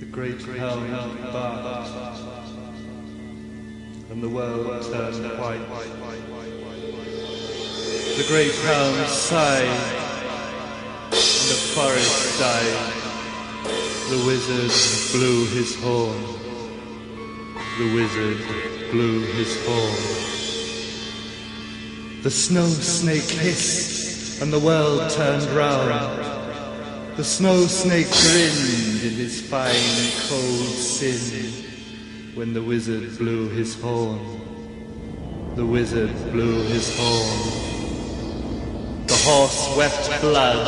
The great helm barked, and the world turned white. The great helm sighed, and the forest died. The wizard blew his horn. The wizard blew his horn. The snow snake hissed, and the world turned round. The snow snake grinned in his fine cold sin when the wizard blew his horn. The wizard blew his horn. The horse wept blood,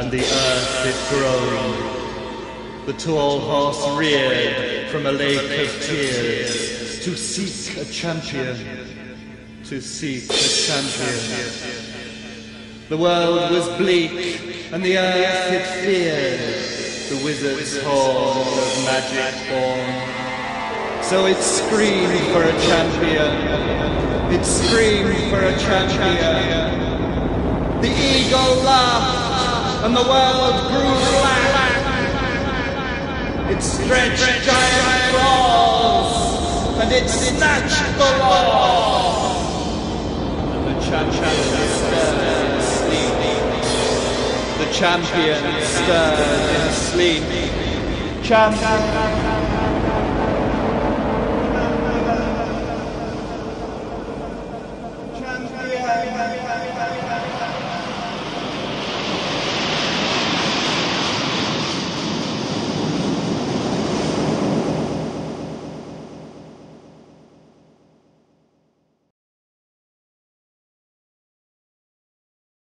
and the earth it groaned. The tall horse reared from a lake of tears to seek a champion, to seek a champion. The world was bleak, and the earth it feared the wizard's horn of magic born. So it screamed for a champion, it screamed for a champion. The eagle laughed, and the world grew black. It stretched giant claws, and it snatched the law. And the The champion stirred in sleep. Champion